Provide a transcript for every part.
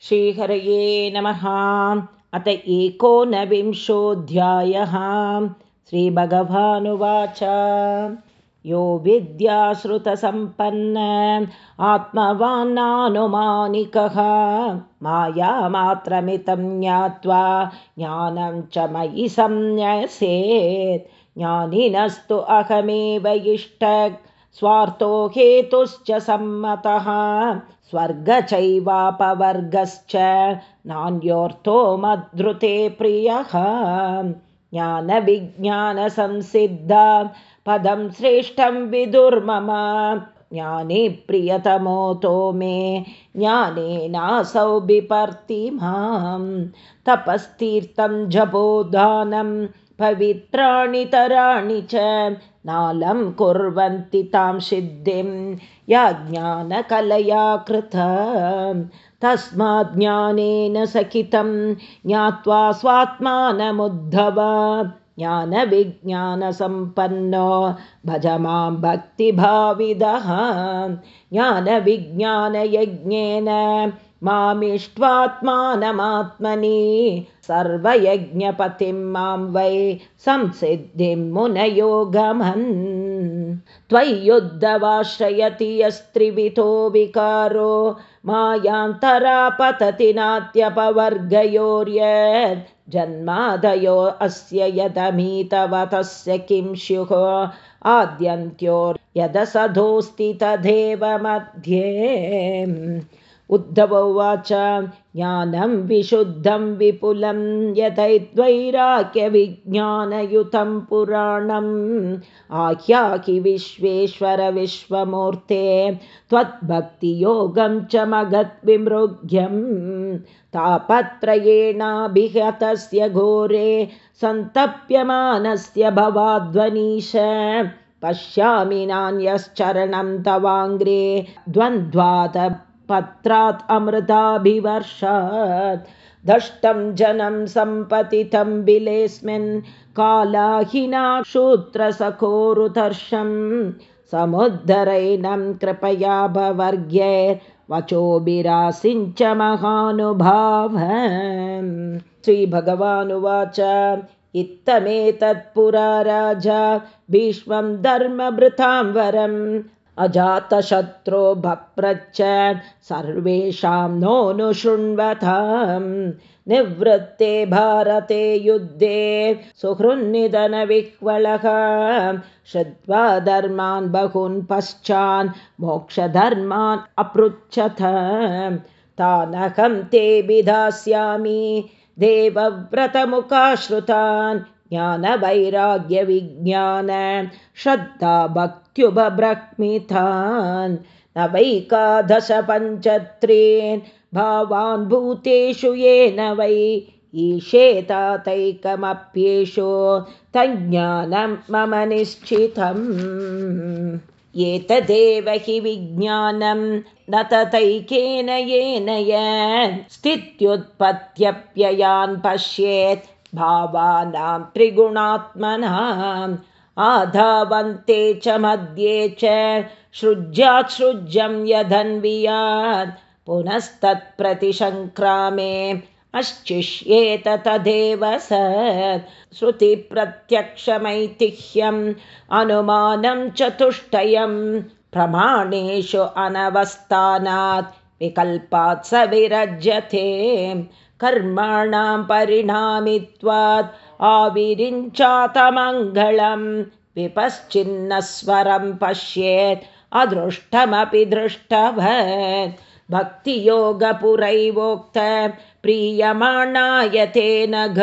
श्रीहरये नमः। अत एकोनविंशोऽध्यायः। श्रीभगवानुवाच। यो विद्याश्रुतसम्पन्न आत्मवान्नानुमानिकः। मायामात्रमितं ज्ञात्वा ज्ञानं च मयि संन्यसेत्। ज्ञानिनस्तु अहमेव इष्ट स्वार्थो हेतुश्च सम्मतः स्वर्ग चैवापवर्गश्च नान्योऽर्थो मद्धृते प्रियः। ज्ञानविज्ञानसंसिद्धा। पदं श्रेष्ठं विदुर्मम। ज्ञाने प्रियतमोतो मे। ज्ञानेनासौ बिपर्ति मां तपस्तीर्थं जपोदानं पवित्राणि तराणि च नालं कुर्वन्ति तां सिद्धिं। या ज्ञानकलया कृता तस्मात् ज्ञानेन सखितं ज्ञात्वा स्वात्मानमुद्धव। ज्ञानविज्ञानसम्पन्नो भज मां भक्तिभाविदः। ज्ञानविज्ञानयज्ञेन मामिष्ट्वात्मानमात्मनि सर्वयज्ञपतिं मां वै संसिद्धिं मुनयोगमन् त्वय्युद्धवाश्रयति यस्त्रिवितो विकारो मायान्तरा पतति नात्यपवर्गयोर्यत् जन्मादयो अस्य यदमीतव तस्य किं स्युः आद्यन्त्योर्यदसधोऽस्ति तदेव मध्ये उद्धव उवाच ज्ञानं विशुद्धं विपुलं यथैद्वैराग्यविज्ञानयुतं पुराणम्। आह्याहि विश्वेश्वर विश्वमूर्ते त्वद्भक्तियोगं च महद्विमृग्यं तापत्रयेणाभिहतस्य घोरे सन्तप्यमानस्य भवाध्वनीश। पश्यामि नान्यश्चरणं तवाङ्ग्रे द्वन्द्वात पत्रात् अमृताभिवर्षात्। दष्टं जनं सम्पतितं बिलेऽस्मिन् कालाहिना शूद्रसखोरुतर्षं समुद्धरैनं कृपया भवर्ग्यैर्वचोभिरासिञ्च महानुभाव श्रीभगवानुवाच इत्थमेतत्पुरा राजा भीष्मं धर्मभृतां वरम् अजातशत्रो भप्रच्च सर्वेषां नोऽनुशृण्वतां निवृत्ते भारते युद्धे सुहृन्निधनविह्वलः। श्रुत्वा धर्मान् बहून् पश्चान् मोक्षधर्मान् अपृच्छथ। तानहं ते विधास्यामि देवव्रतमुखाश्रुतान् ज्ञानवैराग्यविज्ञान। श्रद्धा भक्त्युपब्रह्मितान् नवैकादशपञ्चत्रीन् भावान् भूतेषु येन वै ईशेतातैकमप्येषु तज्ज्ञानं मम निश्चितम्। एतदेव हि विज्ञानं न तथैकेन येन स्थित्युत्पत्त्यप्ययान् पश्येत् भावानां त्रिगुणात्मनाम् आधावन्ते च मध्ये च सृज्यात्सृज्यं यधन्वियात् पुनस्तत्प्रतिशङ्क्रामे अश्चिष्येत तदेव स श्रुतिप्रत्यक्षमैतिह्यम् अनुमानं चतुष्टयं प्रमाणेषु अनवस्थानात् विकल्पात् स विरज्यते। कर्माणां परिणामित्वात् आविरिञ्चातमङ्गलं विपश्चिन्नस्वरं पश्येत् अदृष्टमपि दृष्टवत्। भक्तियोगपुरैवोक्त प्रीयमाणाय तेन घ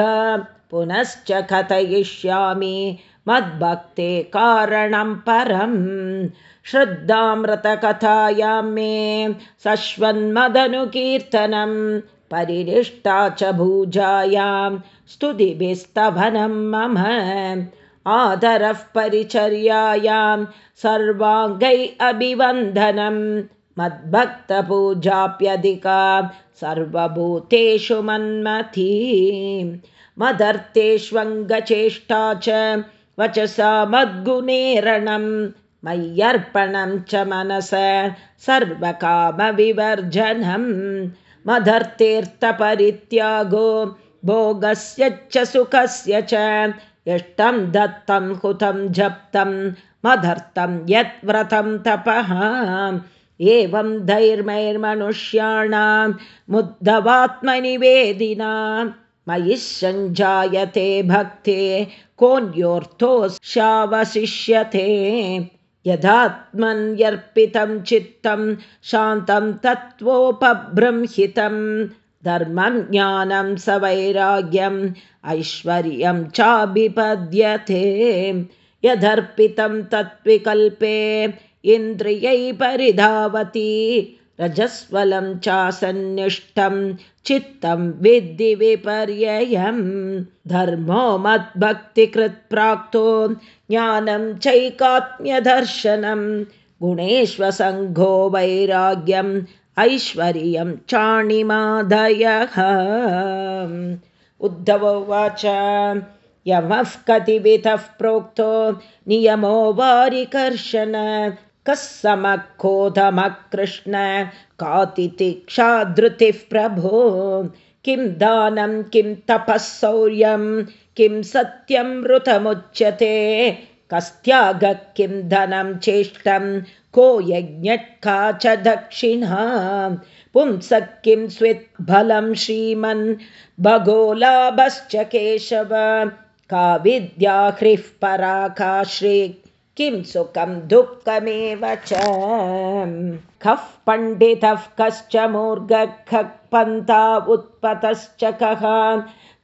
पुनश्च कथयिष्यामि मद्भक्ते कारणं परम्। श्रद्धामृतकथायां मे सश्वन्मदनुकीर्तनं परिनिष्ठा च भूजायां स्तुतिभिस्तभनं मम आदरः परिचर्यायां सर्वाङ्गै अभिवन्दनं मद्भक्तपूजाप्यधिका सर्वभूतेषु मन्मथी मदर्थेष्वङ्गचेष्टा च वचसा मद्गुणेरणं मय्यर्पणं च मनस सर्वकामविवर्जनं मधर्तीर्थपरित्यागो भोगस्य च सुखस्य च इष्टं दत्तं हुतं जप्तं मधर्तं यद्व्रतं तपः। एवं धैर्मैर्मनुष्याणां मुद्धवात्मनिवेदिना मयि सञ्जायते भक्ते कोऽन्योऽर्थोऽवशिष्यते यदात्मन्यर्पितं चित्तं शान्तं तत्त्वोपबृंहितं धर्मं ज्ञानं सवैराग्यम् ऐश्वर्यं चाभिपद्यते। यदर्पितं तत्विकल्पे इन्द्रियै परिधावति रजस्वलं चासन्निष्टं चित्तं विद्धि विपर्ययं। धर्मो मद्भक्तिकृत्प्राक्तो ज्ञानं चैकात्म्यदर्शनं। गुणेष्वसङ्घो वैराग्यम् ऐश्वर्यं चाणिमादयः। उद्धवोवाच यमः कतिविधः प्रोक्तो नियमो वारिकर्षण कः समक्रोधमः कृष्ण कातितिक्षाधृतिः प्रभो। किं दानं किं तपःसौर्यं किं सत्यं ऋतमुच्यते? कस्त्यागः किं धनं चेष्टं? को यज्ञका च दक्षिणा? पुंसः किं स्विद्बलं श्रीमन्? भगोलाभश्च केशव। का विद्या ह्रिः पराकाश्री किं सुखं दुःखमेव च खः पण्डितः कश्च मूर्गः खः पन्था उत्पतश्च कः।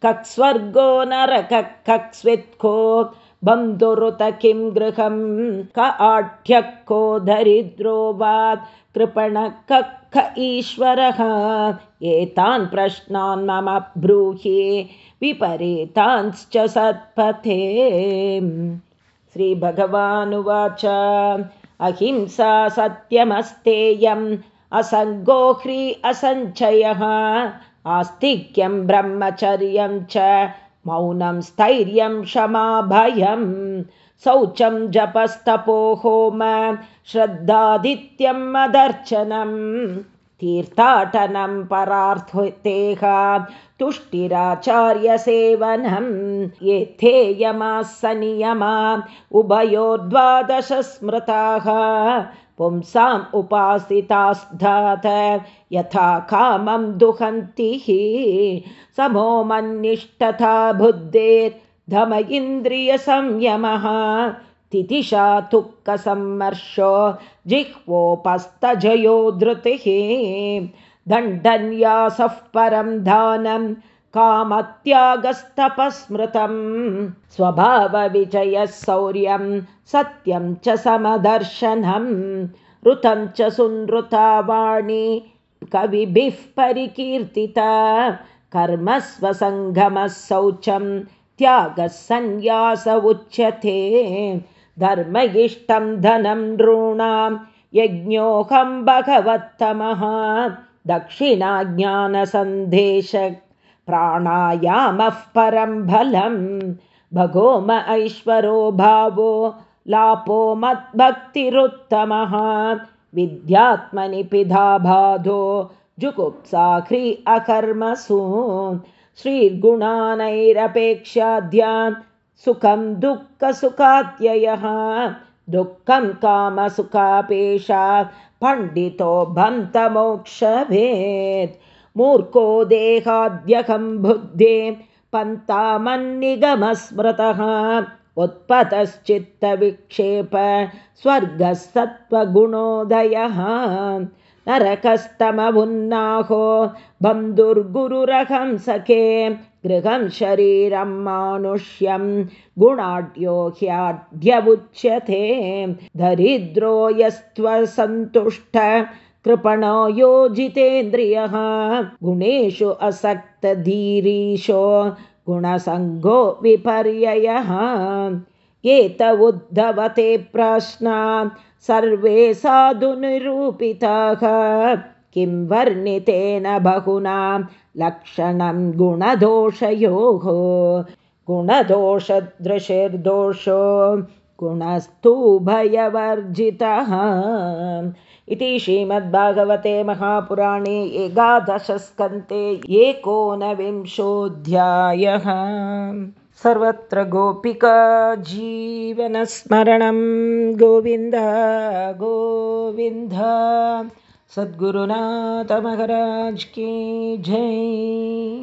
कः स्वर्गो नरकः कः स्वित्को बन्धुरुत किं गृहं क आढ्यः को दरिद्रो वा कृपणः कः ईश्वरः। एतान् प्रश्नान् मम ब्रूहि विपरीतांश्च सत्पथे श्रीभगवानुवाच। अहिंसा सत्यमस्तेयम् असङ्गोह्री असञ्चयः आस्तिक्यं ब्रह्मचर्यं च मौनं स्थैर्यं क्षमाभयं शौचं जपस्तपो होम श्रद्धादित्यम् अदर्चनम् तीर्थाटनं परार्थतेः तुष्टिराचार्यसेवनं येथेयमाः सनियमा उभयोर्द्वादशस्मृताः पुंसाम् उपासितास्धात यथा कामं दुहन्तिः समो मन्निष्ठथा बुद्धेर्धम इन्द्रियसंयमः तितिशा तुक्कसम्मर्शो जिह्वोपस्तजयो धृतिः। दण्डन्यासः परं दानं कामत्यागस्तपस्मृतं स्वभावविजयः शौर्यं सत्यं च समदर्शनं ऋतं च सुनृता वाणी कविभिः परिकीर्तिता। कर्मस्वसङ्गमः शौचं त्यागः सन्न्यास उच्यते धर्म इष्टं धनं नॄणां यज्ञोऽहं भगवत्तमः। दक्षिणाज्ञानसन्देश प्राणायामः परं बलं भगोम ऐश्वरो भावो लापो मद्भक्तिरुत्तमः। विद्यात्मनि पिधा बाधो जुगुप्साख्री अकर्मसु। श्रीर्गुणानैरपेक्षाद्यान् सुखं दुःखसुखात्ययः दुःखं कामसुखापेशा पण्डितो भन्तमोक्षभेत् मूर्खो देहाद्यहं बुद्धे पन्तामन्निगमस्मृतः उत्पतश्चित्तविक्षेप स्वर्गः सत्त्वगुणोदयः नरकस्तमभुन्नाहो बन्धुर्गुरुरहं सखे गृहं शरीरं मानुष्यं गुणाढ्यो ह्याढ्यमुच्यते दरिद्रो यस्त्वसन्तुष्ट कृपणो योजितेन्द्रियः। गुणेषु असक्तधीरीशो गुणसङ्गो विपर्ययः एत उद्धवते प्रश्ना सर्वे साधुनिरूपिताः। किं वर्णितेन बहुना लक्षणं गुणदोषयोः? गुणदोषदृशिर्दोषो गुणस्तु भयवर्जितः। इति श्रीमद्भागवते महापुराणे एकादशस्कन्ते एकोनविंशोऽध्यायः सर्वत्र गोपिका जीवनस्मरणं गोविन्द गोविन्द। सद्गुरुनाथमहराज की जय